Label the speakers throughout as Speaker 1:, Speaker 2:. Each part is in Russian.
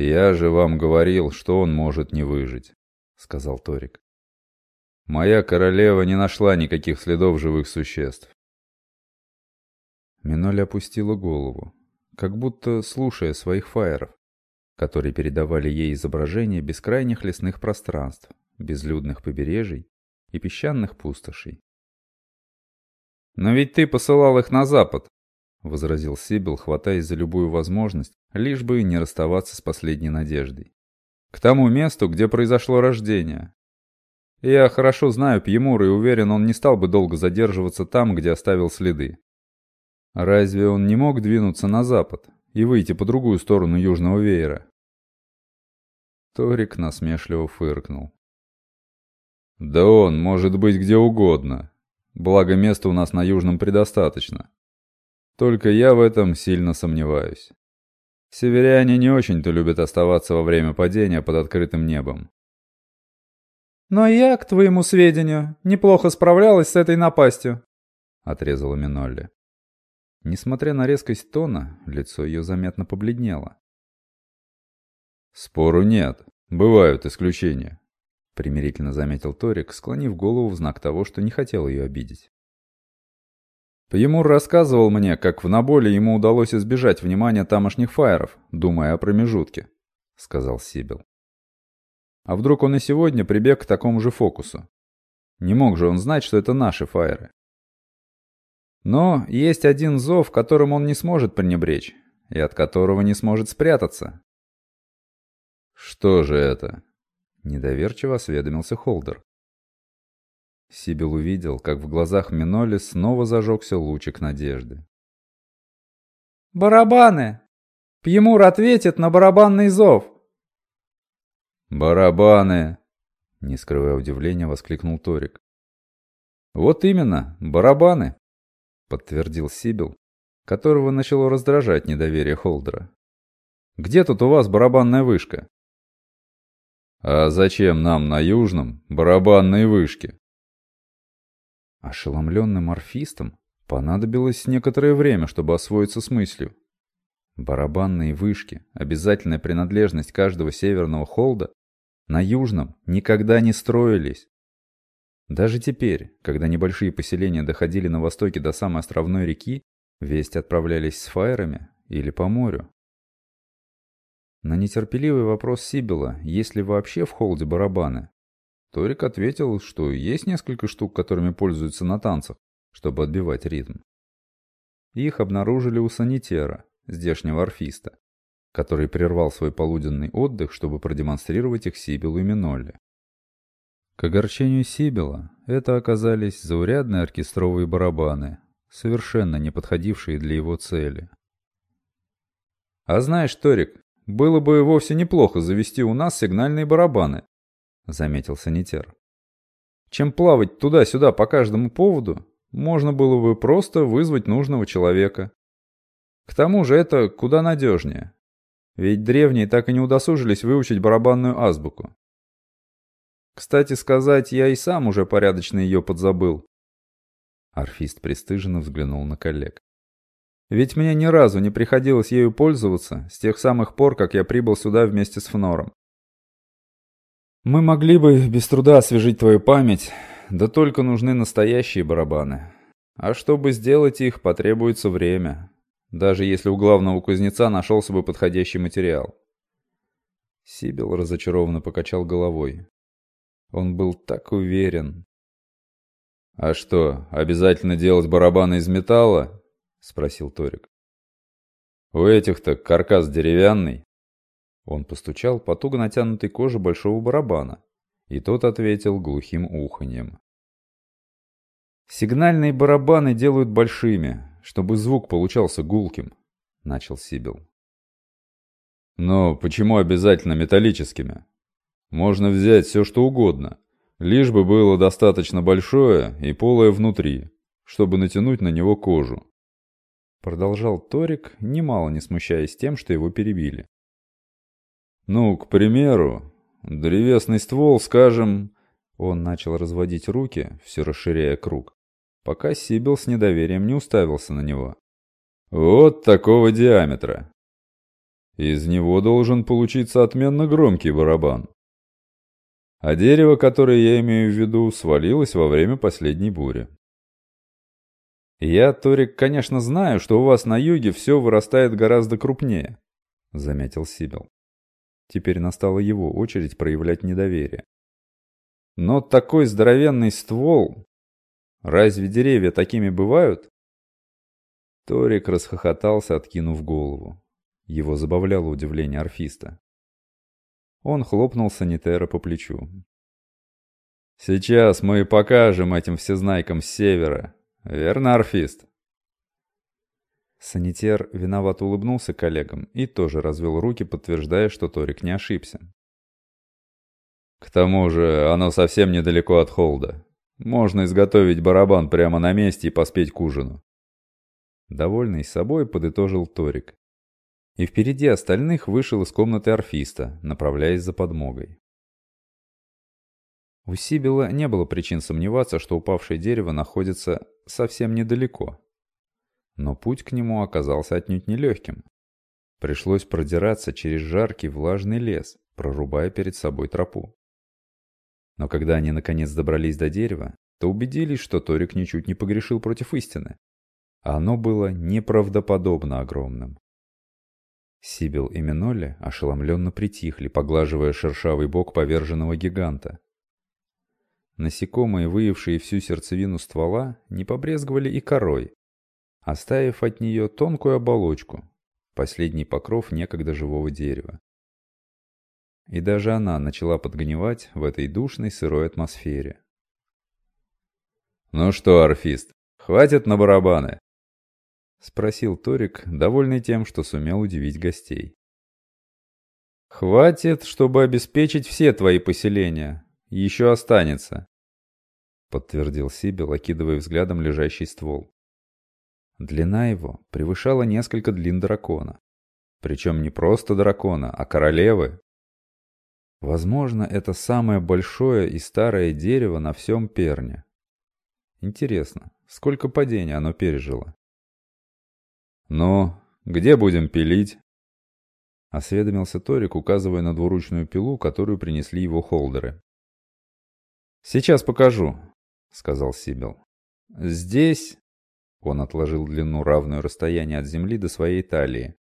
Speaker 1: «Я же вам говорил, что он может не выжить», — сказал Торик. «Моя королева не нашла никаких следов живых существ». Миноль опустила голову, как будто слушая своих фаеров, которые передавали ей изображения бескрайних лесных пространств, безлюдных побережий и песчаных пустошей. «Но ведь ты посылал их на запад», — возразил Сибил, хватаясь за любую возможность, лишь бы не расставаться с последней надеждой. «К тому месту, где произошло рождение. Я хорошо знаю Пьемура и уверен, он не стал бы долго задерживаться там, где оставил следы. Разве он не мог двинуться на запад и выйти по другую сторону южного веера?» Торик насмешливо фыркнул. «Да он может быть где угодно. Благо места у нас на южном предостаточно. Только я в этом сильно сомневаюсь. Северяне не очень-то любят оставаться во время падения под открытым небом.
Speaker 2: «Но я, к твоему сведению, неплохо справлялась с этой напастью», — отрезала Минолли.
Speaker 1: Несмотря на резкость тона, лицо ее заметно побледнело. «Спору нет. Бывают исключения», — примирительно заметил Торик, склонив голову в знак того, что не хотел ее обидеть. Пьемур рассказывал мне, как в Наболе ему удалось избежать внимания тамошних фаеров, думая о промежутке, — сказал Сибил. А вдруг он и сегодня прибег к такому же фокусу? Не мог же он знать, что это наши фаеры. Но есть один зов, которым он не сможет пренебречь, и от которого не сможет спрятаться. «Что же это?» — недоверчиво осведомился Холдер. Сибил увидел, как в глазах Миноли снова зажегся лучик надежды.
Speaker 2: «Барабаны! Пьемур ответит на барабанный зов!»
Speaker 1: «Барабаны!» — не скрывая удивления, воскликнул Торик. «Вот именно, барабаны!» — подтвердил Сибил, которого начало раздражать недоверие Холдера. «Где тут у вас барабанная вышка?» «А зачем нам на Южном барабанные вышки?» Ошеломленным орфистам понадобилось некоторое время, чтобы освоиться с мыслью. Барабанные вышки, обязательная принадлежность каждого северного холда, на южном никогда не строились. Даже теперь, когда небольшие поселения доходили на востоке до самой островной реки, вести отправлялись с фаерами или по морю. На нетерпеливый вопрос Сибила, есть ли вообще в холде барабаны, Торик ответил, что есть несколько штук, которыми пользуются на танцах, чтобы отбивать ритм. Их обнаружили у санитера, здешнего орфиста, который прервал свой полуденный отдых, чтобы продемонстрировать их Сибилу и Минолле. К огорчению Сибила, это оказались заурядные оркестровые барабаны, совершенно не подходившие для его цели. «А знаешь, Торик, было бы вовсе неплохо завести у нас сигнальные барабаны», заметил санитер. Чем плавать туда-сюда по каждому поводу, можно было бы просто вызвать нужного человека. К тому же это куда надежнее. Ведь древние так и не удосужились выучить барабанную азбуку. Кстати сказать, я и сам уже порядочно ее подзабыл. Орфист пристыженно взглянул на коллег. Ведь мне ни разу не приходилось ею пользоваться с тех самых пор, как я прибыл сюда вместе с Фнором. Мы могли бы без труда освежить твою память, да только нужны настоящие барабаны. А чтобы сделать их, потребуется время, даже если у главного кузнеца нашелся бы подходящий материал. Сибил разочарованно покачал головой. Он был так уверен. «А что, обязательно делать барабаны из металла?» — спросил Торик. «У этих-то каркас деревянный». Он постучал по туго натянутой коже большого барабана, и тот ответил глухим уханьем. «Сигнальные барабаны делают большими, чтобы звук получался гулким», — начал Сибил. «Но почему обязательно металлическими? Можно взять все, что угодно, лишь бы было достаточно большое и полое внутри, чтобы натянуть на него кожу». Продолжал Торик, немало не смущаясь тем, что его перебили. Ну, к примеру, древесный ствол, скажем... Он начал разводить руки, все расширяя круг, пока Сибил с недоверием не уставился на него. Вот такого диаметра. Из него должен получиться отменно громкий барабан. А дерево, которое я имею в виду, свалилось во время последней бури.
Speaker 2: «Я, Торик, конечно, знаю, что у вас на юге все вырастает гораздо крупнее», — заметил Сибил. Теперь настала его очередь проявлять недоверие. «Но такой здоровенный ствол... Разве деревья такими бывают?» Торик расхохотался, откинув голову. Его забавляло удивление орфиста. Он хлопнул санитера по плечу.
Speaker 1: «Сейчас мы покажем этим всезнайкам с севера. Верно, орфист?»
Speaker 2: Санитер виновато улыбнулся коллегам и тоже развел руки, подтверждая, что Торик не ошибся.
Speaker 1: «К тому же оно совсем недалеко от холда. Можно изготовить барабан прямо на месте и поспеть к ужину.
Speaker 2: Довольный собой подытожил Торик. И впереди остальных вышел из комнаты орфиста, направляясь за подмогой. У Сибила не было причин сомневаться, что упавшее дерево находится совсем недалеко. Но путь к нему оказался отнюдь нелегким. Пришлось продираться через жаркий влажный лес, прорубая перед собой тропу. Но когда они наконец добрались до дерева, то убедились, что Торик ничуть не погрешил против истины. Оно было неправдоподобно огромным. Сибил и Минолли ошеломленно притихли, поглаживая шершавый бок поверженного гиганта. Насекомые, выявшие всю сердцевину ствола, не побрезговали и корой, оставив от нее тонкую оболочку, последний покров некогда живого дерева. И даже она начала подгнивать в этой душной сырой атмосфере.
Speaker 1: «Ну что, орфист, хватит на барабаны?»
Speaker 2: — спросил Торик, довольный тем, что сумел удивить гостей. «Хватит, чтобы обеспечить все твои поселения. Еще останется», — подтвердил Сибил, окидывая взглядом лежащий ствол. Длина его превышала несколько длин дракона. Причем не просто дракона, а королевы. Возможно, это самое большое и старое дерево на всем Перне. Интересно, сколько падений оно пережило?
Speaker 1: «Ну, где будем пилить?»
Speaker 2: Осведомился Торик, указывая на двуручную пилу, которую принесли его холдеры. «Сейчас покажу», — сказал Сибил. «Здесь...» — он отложил длину, равную расстоянию от земли до своей талии.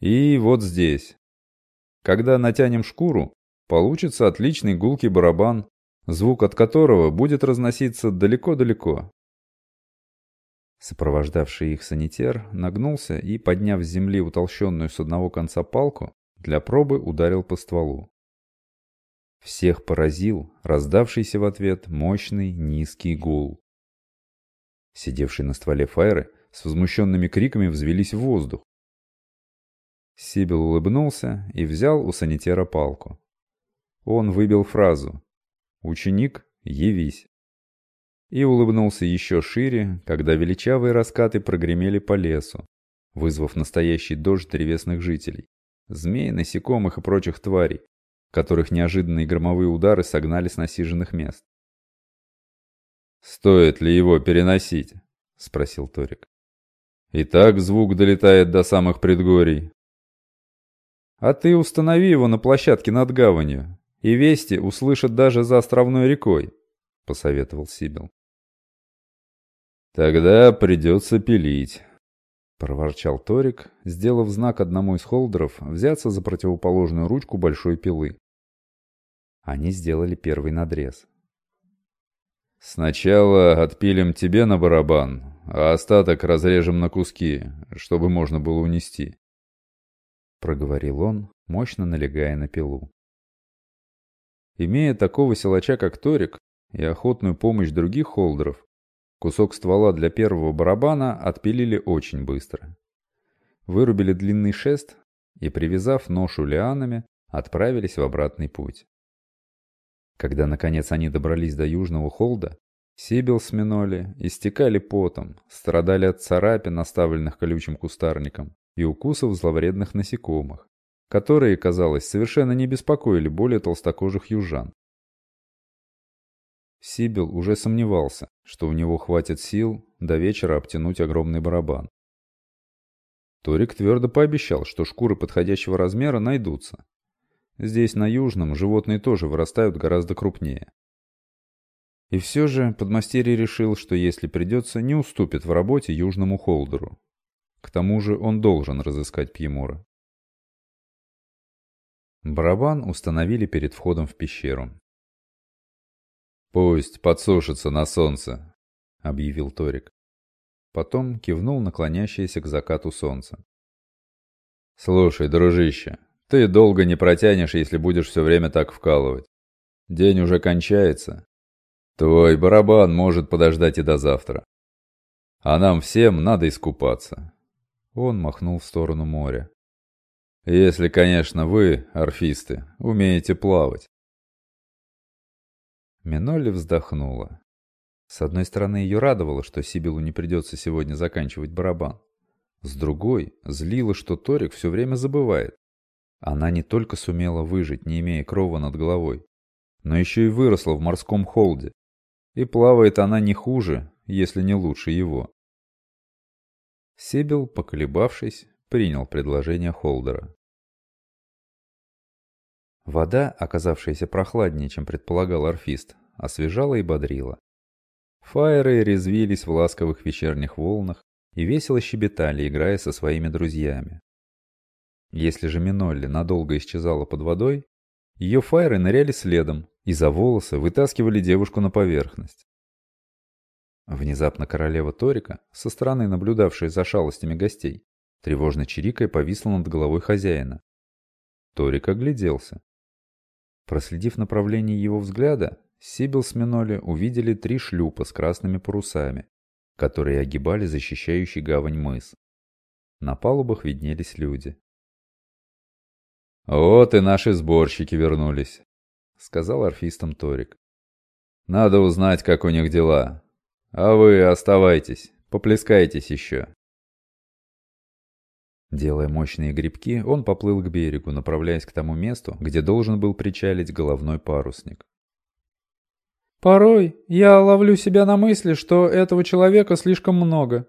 Speaker 2: «И вот здесь. Когда натянем шкуру, получится отличный гулкий барабан, звук от которого будет разноситься далеко-далеко. Сопровождавший их санитер нагнулся и, подняв с земли утолщенную с одного конца палку, для пробы ударил по стволу. Всех поразил раздавшийся в ответ мощный низкий гул. Сидевшие на стволе фаеры с возмущенными криками взвелись в воздух. Сибил улыбнулся и взял у санитера палку. Он выбил фразу «Ученик, явись» и улыбнулся еще шире, когда величавые раскаты прогремели по лесу, вызвав настоящий дождь древесных жителей, змей, насекомых и прочих тварей, которых неожиданные громовые удары согнали с насиженных мест.
Speaker 1: «Стоит ли его переносить?» — спросил Торик. «И так звук долетает до самых предгорий».
Speaker 2: «А ты установи его на площадке над гаванью, и вести услышат даже за островной рекой», — посоветовал Сибил.
Speaker 1: «Тогда придется пилить», —
Speaker 2: проворчал Торик, сделав знак одному из холдеров взяться за противоположную ручку большой пилы. Они сделали первый надрез.
Speaker 1: «Сначала отпилим тебе на барабан, а остаток разрежем на куски, чтобы можно было унести», —
Speaker 2: проговорил он, мощно налегая на пилу. Имея такого силача, как Торик, и охотную помощь других холдеров, Кусок ствола для первого барабана отпилили очень быстро. Вырубили длинный шест и, привязав ношу лианами, отправились в обратный путь. Когда, наконец, они добрались до южного холда, Сибил с Миноли истекали потом, страдали от царапин, оставленных колючим кустарником, и укусов зловредных насекомых, которые, казалось, совершенно не беспокоили более толстокожих южан. Сибил уже сомневался, что у него хватит сил до вечера обтянуть огромный барабан.
Speaker 1: Торик твердо пообещал, что шкуры подходящего размера найдутся. Здесь, на Южном, животные тоже вырастают гораздо крупнее. И все же подмастерье решил, что если придется, не уступит в работе Южному Холдеру. К тому же он должен разыскать Пьемора. Барабан установили перед входом в пещеру. «Пусть подсушится на солнце», — объявил Торик. Потом кивнул наклонящееся к закату солнца. «Слушай, дружище, ты долго не протянешь, если будешь все время так вкалывать. День уже кончается. Твой барабан может подождать и до завтра. А нам всем надо искупаться». Он махнул в сторону моря. «Если, конечно, вы, орфисты, умеете плавать». Минолли вздохнула. С одной стороны, ее радовало, что Сибилу не придется сегодня заканчивать барабан. С другой, злило, что Торик все время забывает. Она не только сумела выжить, не имея крова над головой, но еще и выросла в морском холде. И плавает она не хуже, если не лучше его. Сибил, поколебавшись, принял предложение Холдера. Вода, оказавшаяся прохладнее, чем предполагал орфист, освежала и бодрила. Фаеры резвились в ласковых вечерних волнах и весело щебетали, играя со своими друзьями. Если же Минолли надолго исчезала под водой, ее фаеры ныряли следом и за волосы вытаскивали девушку на поверхность. Внезапно королева Торика, со стороны наблюдавшая за шалостями гостей, тревожно чирикая повисла над головой хозяина. Торик огляделся. Проследив направление его взгляда, Сибил с Миноли увидели три шлюпа с красными парусами, которые огибали защищающий гавань мыс. На палубах виднелись люди. «Вот и наши сборщики вернулись», — сказал орфистам Торик. «Надо узнать, как у них дела. А вы оставайтесь, поплескайтесь еще». Делая мощные грибки, он поплыл к берегу, направляясь к тому месту, где должен был причалить головной парусник.
Speaker 3: Порой я ловлю себя на мысли, что этого человека слишком много.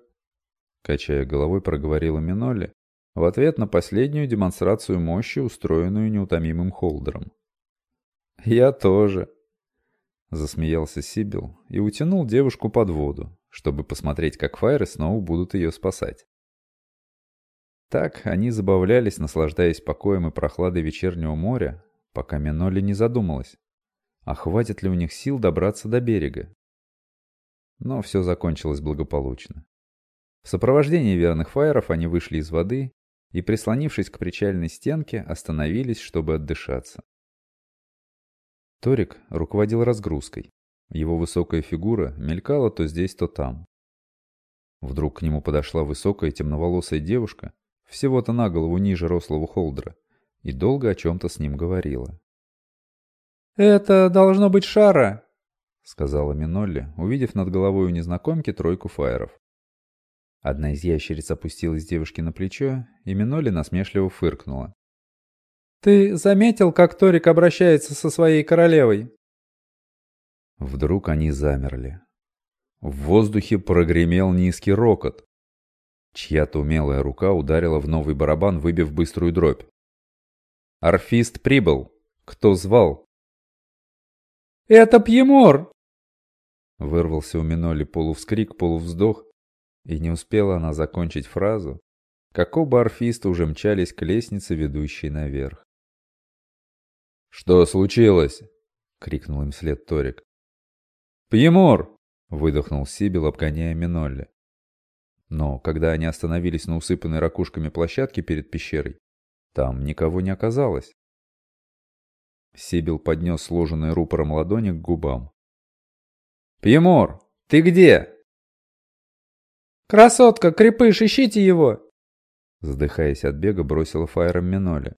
Speaker 1: Качая головой, проговорила Минолли в ответ на последнюю демонстрацию мощи, устроенную неутомимым холдером. «Я тоже», — засмеялся Сибил и утянул девушку под воду, чтобы посмотреть, как файры снова будут ее спасать. Так они забавлялись, наслаждаясь покоем и прохладой вечернего моря, пока Минолли не задумалась, а хватит ли у них сил добраться до берега. Но все закончилось благополучно. В сопровождении верных фаеров они вышли из воды и, прислонившись к причальной стенке, остановились, чтобы отдышаться. Торик руководил разгрузкой. Его высокая фигура мелькала то здесь, то там. Вдруг к нему подошла высокая темноволосая девушка, всего-то на голову ниже рослого холдера, и долго о чем-то с ним говорила.
Speaker 3: «Это должно быть шара», —
Speaker 1: сказала Минолли, увидев над головой у незнакомки тройку фаеров. Одна из ящериц опустилась девушке на плечо, и Минолли насмешливо фыркнула.
Speaker 3: «Ты заметил, как Торик обращается со своей королевой?»
Speaker 1: Вдруг они замерли. В воздухе прогремел низкий рокот. Чья-то умелая рука ударила в новый барабан, выбив быструю дробь. «Орфист прибыл! Кто звал?»
Speaker 3: «Это Пьемор!»
Speaker 1: Вырвался у Миноли полувскрик, полувздох, и не успела она закончить фразу, как оба орфиста уже мчались к лестнице, ведущей наверх. «Что случилось?» — крикнул им след Торик. «Пьемор!» — выдохнул Сибил, обгоняя Минолли. Но когда они остановились на усыпанной ракушками площадке перед пещерой, там никого не оказалось. Сибил поднес сложенные рупором ладони к губам. «Пьемор, ты где?»
Speaker 3: «Красотка, крепыш, ищите его!»
Speaker 1: Задыхаясь от бега, бросила фаером Миноли.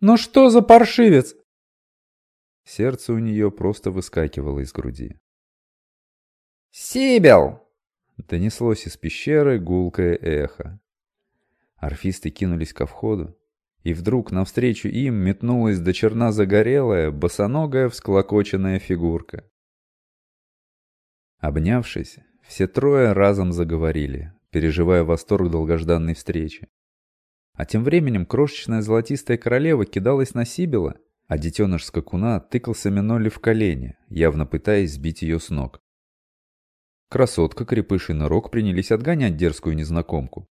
Speaker 3: «Ну что за паршивец?»
Speaker 1: Сердце у нее просто выскакивало из груди.
Speaker 3: «Сибил!»
Speaker 1: Донеслось из пещеры гулкое эхо. Орфисты кинулись ко входу, и вдруг навстречу им метнулась до черна загорелая, босоногая, всклокоченная фигурка. Обнявшись, все трое разом заговорили, переживая восторг долгожданной встречи.
Speaker 2: А тем временем крошечная золотистая королева кидалась на Сибила, а детеныш скакуна тыкался Миноли в колени, явно пытаясь сбить ее с ног. Красотка, крепыш и нырок принялись отгонять дерзкую незнакомку.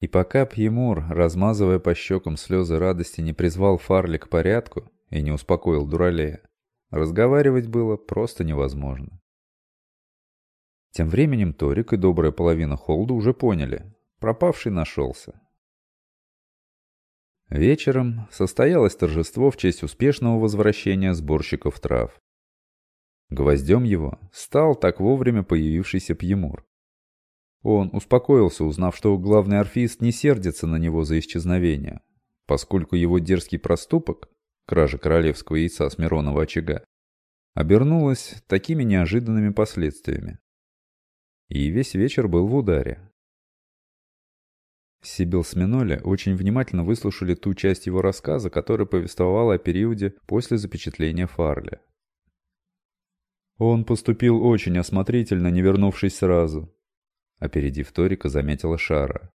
Speaker 2: И пока Пьемур, размазывая по щекам слезы радости, не призвал Фарли к порядку и не успокоил Дуралея, разговаривать было просто невозможно. Тем временем Торик и добрая половина Холда уже поняли, пропавший нашелся. Вечером состоялось торжество в честь успешного возвращения сборщиков трав. Гвоздем его стал так вовремя появившийся Пьемур. Он успокоился, узнав, что главный орфист не сердится на него за исчезновение, поскольку его дерзкий проступок, кража королевского яйца с Миронова очага, обернулась такими неожиданными последствиями. И весь вечер был в ударе. Сибил с Миноли очень внимательно выслушали ту часть его рассказа, которая повествовала о периоде после запечатления Фарли. Он поступил очень осмотрительно, не вернувшись сразу. Опередив Торика, заметила Шара.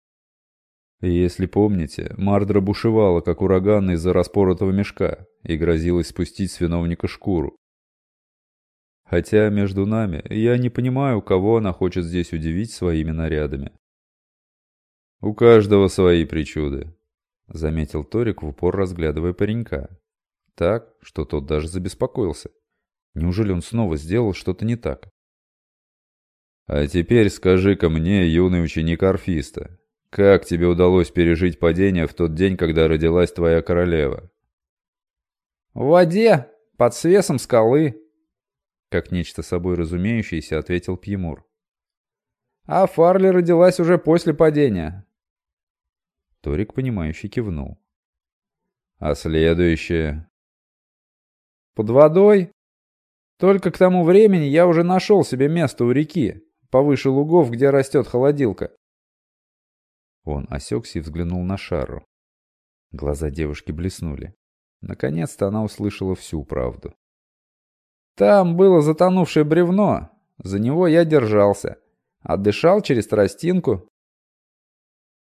Speaker 2: Если помните, Мардра бушевала, как ураган из-за распоротого мешка, и грозилась спустить с виновника шкуру. Хотя, между нами, я не понимаю, кого она хочет здесь удивить своими нарядами. «У каждого свои причуды», — заметил Торик в упор, разглядывая паренька. Так, что тот даже забеспокоился. Неужели он снова сделал что-то не так? А теперь скажи-ка мне, юный ученик Орфиста, как тебе удалось пережить падение в тот день, когда родилась твоя королева?
Speaker 3: В воде, под свесом скалы. Как нечто собой разумеющееся, ответил Пьемур. А Фарли родилась уже после падения.
Speaker 2: Торик, понимающе кивнул. А следующее?
Speaker 3: Под водой? Только к тому времени я уже нашел себе место у реки, повыше лугов, где растет холодилка.
Speaker 2: Он осекся и взглянул на Шару. Глаза девушки блеснули. Наконец-то она услышала всю правду.
Speaker 3: Там было затонувшее бревно. За него я держался. Отдышал через тростинку.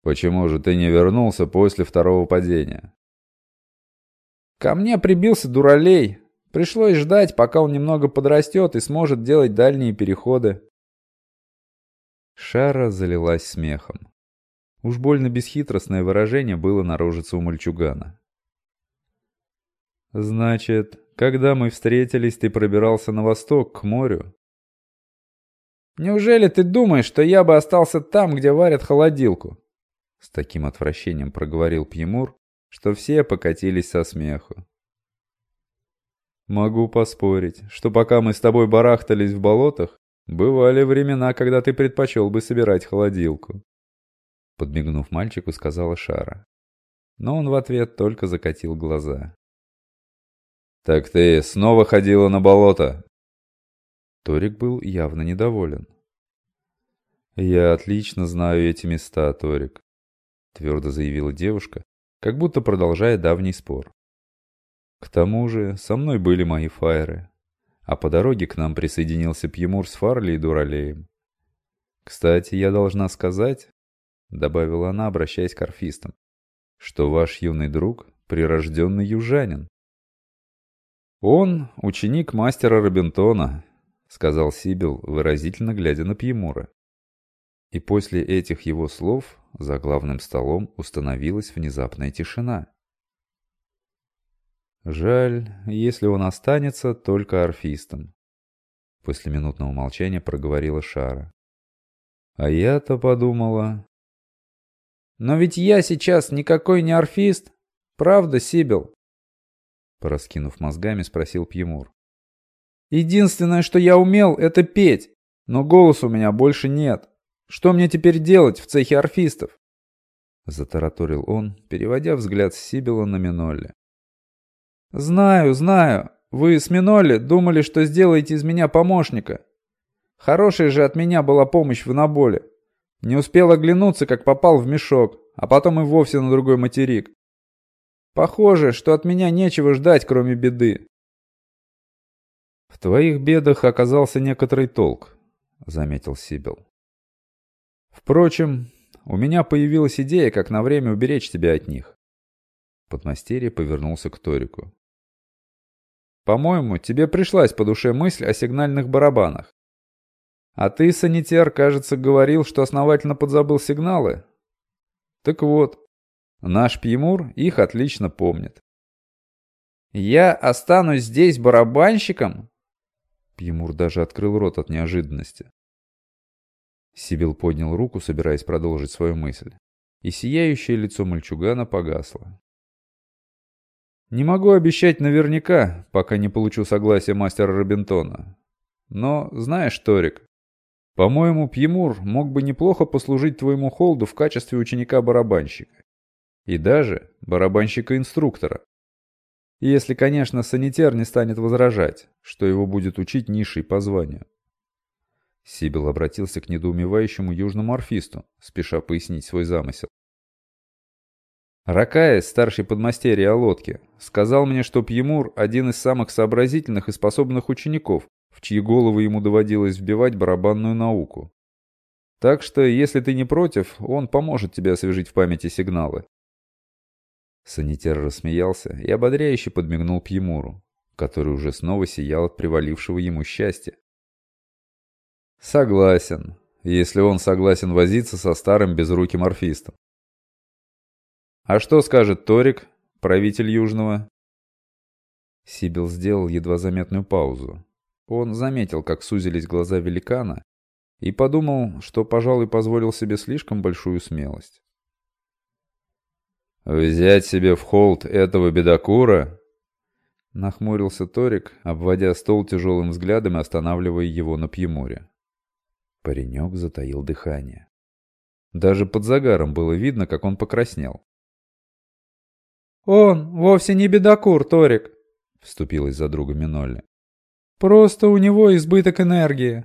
Speaker 1: Почему же ты не вернулся после второго падения?
Speaker 3: Ко мне прибился дуралей. Пришлось ждать, пока он немного подрастет и сможет делать дальние переходы.
Speaker 2: Шара залилась смехом. Уж больно бесхитростное выражение было на рожице у мальчугана. «Значит, когда мы встретились, ты пробирался на восток, к морю?»
Speaker 3: «Неужели ты думаешь, что я бы остался там, где варят холодилку?»
Speaker 2: С таким отвращением проговорил Пьемур, что все покатились со смеху. Могу поспорить, что пока мы с тобой барахтались в болотах, бывали времена, когда ты предпочел бы собирать холодилку. Подмигнув мальчику, сказала Шара. Но он в ответ только закатил глаза.
Speaker 1: «Так ты снова ходила на болото?»
Speaker 2: Торик был явно недоволен. «Я отлично знаю эти места, Торик», — твердо заявила девушка, как будто продолжая давний спор. К тому же, со мной были мои фаеры. А по дороге к нам присоединился Пьемур с Фарли и Дуралеем. «Кстати, я должна сказать», — добавила она, обращаясь к орфистам, «что ваш юный друг — прирожденный южанин». «Он — ученик мастера Робинтона», — сказал Сибил, выразительно глядя на Пьемура. И после этих его слов за главным столом установилась внезапная тишина. Жаль, если он останется только орфистом. После минутного молчания проговорила Шара. А я-то подумала...
Speaker 3: Но ведь я сейчас никакой не орфист. Правда, Сибил?
Speaker 2: Пораскинув мозгами, спросил Пьемур.
Speaker 3: Единственное, что я умел, это петь. Но голоса у меня больше нет. Что мне теперь делать в цехе орфистов?
Speaker 2: Затараторил он, переводя взгляд с Сибила на Минолли.
Speaker 3: «Знаю, знаю. Вы с Миноли думали, что сделаете из меня помощника. Хорошая же от меня была помощь в наболе. Не успел оглянуться, как попал в мешок, а потом и вовсе на другой материк. Похоже, что от меня нечего ждать, кроме беды».
Speaker 2: «В твоих бедах оказался некоторый толк», — заметил Сибил. «Впрочем,
Speaker 1: у меня появилась идея, как на время уберечь тебя от них. Подмастерье повернулся к Торику. По-моему, тебе пришлась по душе мысль о сигнальных барабанах. А ты, санитер, кажется, говорил, что основательно подзабыл сигналы. Так вот, наш Пьемур их отлично помнит. «Я останусь здесь барабанщиком?» Пьемур даже открыл рот от неожиданности. Сибил поднял руку, собираясь продолжить свою мысль, и сияющее лицо мальчугана погасло. «Не могу обещать наверняка, пока не получу согласия мастера Робинтона. Но, знаешь, Торик, по-моему, Пьемур мог бы неплохо послужить твоему холду в качестве ученика-барабанщика. И даже барабанщика-инструктора. Если, конечно, санитер не станет возражать, что его будет учить низший по званию. Сибил обратился к недоумевающему южному орфисту, спеша пояснить свой замысел. Ракая, старший подмастерье о лодке, сказал мне, что Пьемур – один из самых сообразительных и способных учеников, в чьи головы ему доводилось вбивать барабанную науку. Так что, если ты не против, он поможет тебе освежить в памяти сигналы. Санитер рассмеялся и ободряюще подмигнул Пьемуру, который уже снова сиял от привалившего ему счастья. Согласен, если он согласен возиться со старым безруким орфистом. А что скажет Торик, правитель Южного? Сибил сделал едва заметную паузу. Он заметил, как сузились глаза великана, и подумал, что, пожалуй, позволил себе слишком большую смелость. «Взять себе в холд этого бедокура?» Нахмурился Торик, обводя стол тяжелым взглядом и останавливая его на Пьемуре. Паренек затаил дыхание. Даже под загаром было видно, как он покраснел.
Speaker 3: «Он вовсе не бедокур, Торик», — вступилась за друга Минолли. «Просто у него избыток энергии».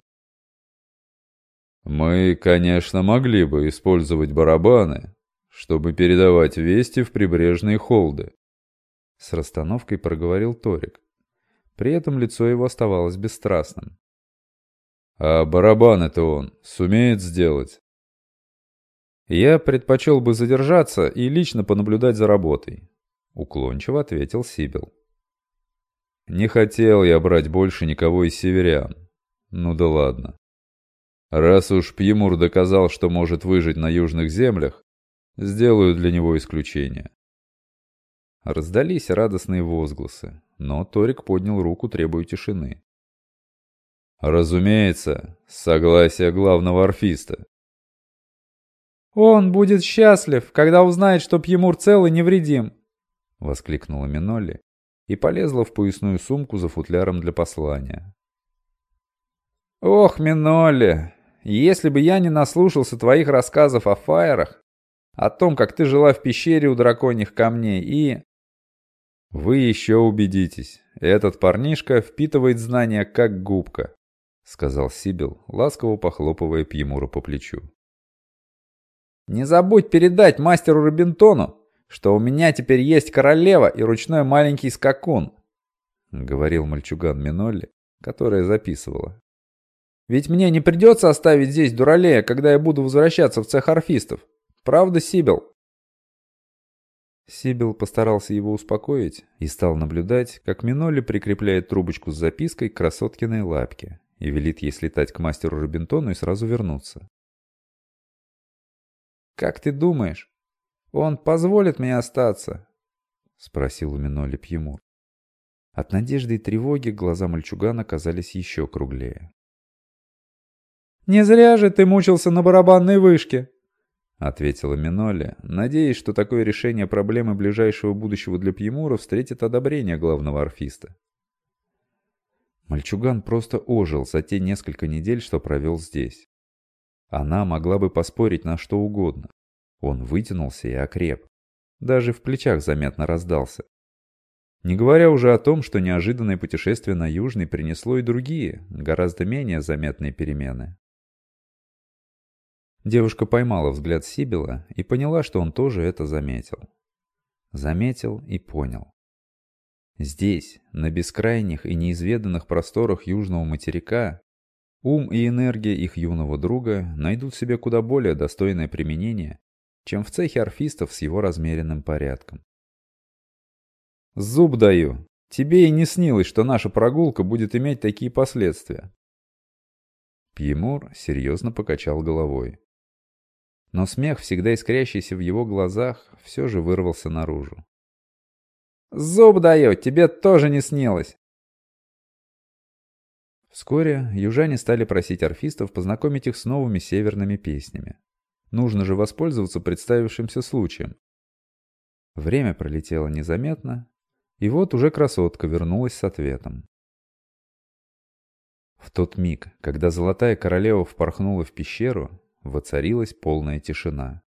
Speaker 1: «Мы, конечно, могли бы использовать барабаны, чтобы передавать вести в прибрежные холды», — с расстановкой проговорил Торик. При этом лицо его оставалось бесстрастным. А барабан это он сумеет сделать? Я предпочел бы задержаться и лично понаблюдать за работой. Уклончиво ответил Сибил. Не хотел я брать больше никого из северян. Ну да ладно. Раз уж Пьемур доказал, что может выжить на южных землях, сделаю для него исключение. Раздались радостные возгласы, но Торик поднял руку, требуя тишины. Разумеется, согласие главного орфиста.
Speaker 3: «Он будет счастлив, когда узнает, что Пьемур цел и невредим!» — воскликнула Минолли и полезла в поясную сумку за футляром для послания. «Ох, Минолли, если бы я не наслушался твоих рассказов о фаерах, о том, как ты жила в пещере у драконьих камней и...»
Speaker 1: «Вы еще убедитесь, этот парнишка впитывает знания как губка», сказал Сибил, ласково похлопывая Пьемура по плечу.
Speaker 3: «Не забудь передать мастеру Робинтону, что у меня теперь есть королева и ручной маленький скакун», — говорил мальчуган Минолли, которая записывала. «Ведь мне не придется оставить здесь дуралея, когда я буду возвращаться в цех орфистов. Правда, Сибил?» Сибил постарался его успокоить и стал наблюдать, как Минолли прикрепляет трубочку с запиской к красоткиной лапке и велит ей слетать к мастеру Робинтону и сразу вернуться. «Как ты думаешь, он позволит мне остаться?» — спросил у Миноли Пьемур. От надежды и тревоги глаза мальчугана казались еще круглее. «Не зря же ты мучился на барабанной вышке!» — ответила Миноли, надеясь, что такое решение проблемы ближайшего будущего для Пьемура встретит одобрение главного орфиста. Мальчуган просто ожил за те несколько недель, что провел здесь. Она могла бы поспорить на что угодно. Он вытянулся и окреп. Даже в плечах заметно раздался. Не говоря уже о том, что неожиданное путешествие на Южный принесло и другие, гораздо менее заметные перемены. Девушка поймала взгляд Сибила и поняла, что он тоже это заметил. Заметил и понял. Здесь, на бескрайних и неизведанных просторах южного материка,
Speaker 1: ум и энергия их юного друга найдут себе куда более достойное применение, чем в цехе орфистов с его размеренным порядком.
Speaker 2: «Зуб даю! Тебе и не снилось, что наша прогулка будет иметь такие последствия!»
Speaker 1: Пьемур серьезно покачал головой. Но смех, всегда искрящийся в его глазах, все же вырвался наружу.
Speaker 3: «Зуб даю! Тебе тоже не снилось!»
Speaker 1: Вскоре южане стали просить орфистов познакомить их с новыми северными песнями. Нужно же воспользоваться представившимся случаем. Время пролетело незаметно, и вот уже красотка вернулась с ответом. В тот миг, когда золотая королева впорхнула в пещеру, воцарилась полная тишина.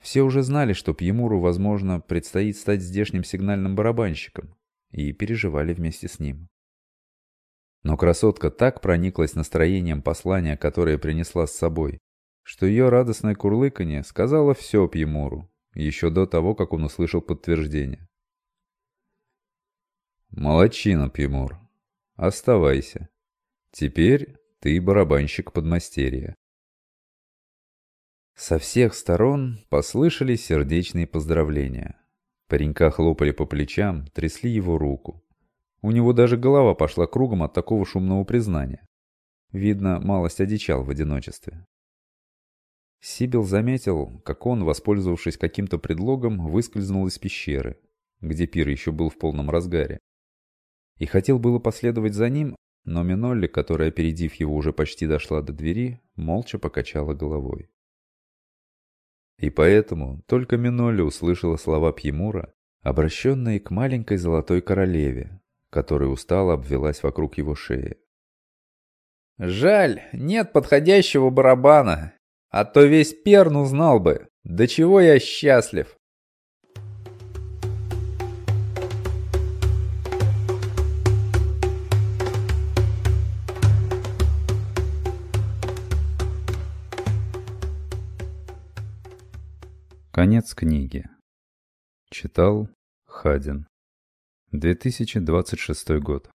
Speaker 1: Все уже знали, что Пьемуру, возможно, предстоит стать здешним сигнальным барабанщиком, и переживали вместе с ним. Но красотка так прониклась настроением послания, которое принесла с собой, что ее радостное курлыканье сказала все Пьемуру, еще до того, как он услышал подтверждение. «Молодчина, Пьемур. Оставайся. Теперь ты барабанщик подмастерья». Со всех сторон послышались сердечные поздравления. Паренька хлопали по плечам, трясли его руку. У него даже голова пошла кругом от такого шумного признания. Видно, малость одичал в одиночестве. Сибил заметил, как он, воспользовавшись каким-то предлогом, выскользнул из пещеры, где пир еще был в полном разгаре. И хотел было последовать за ним, но Минолли, которая, опередив его, уже почти дошла до двери, молча покачала головой. И поэтому только Минолли услышала слова Пьемура, обращенные к маленькой золотой королеве, которая устало обвелась вокруг его шеи.
Speaker 3: «Жаль, нет подходящего барабана. А то весь Перн узнал бы, до чего я счастлив.
Speaker 1: Конец книги. Читал Хадин. 2026 год.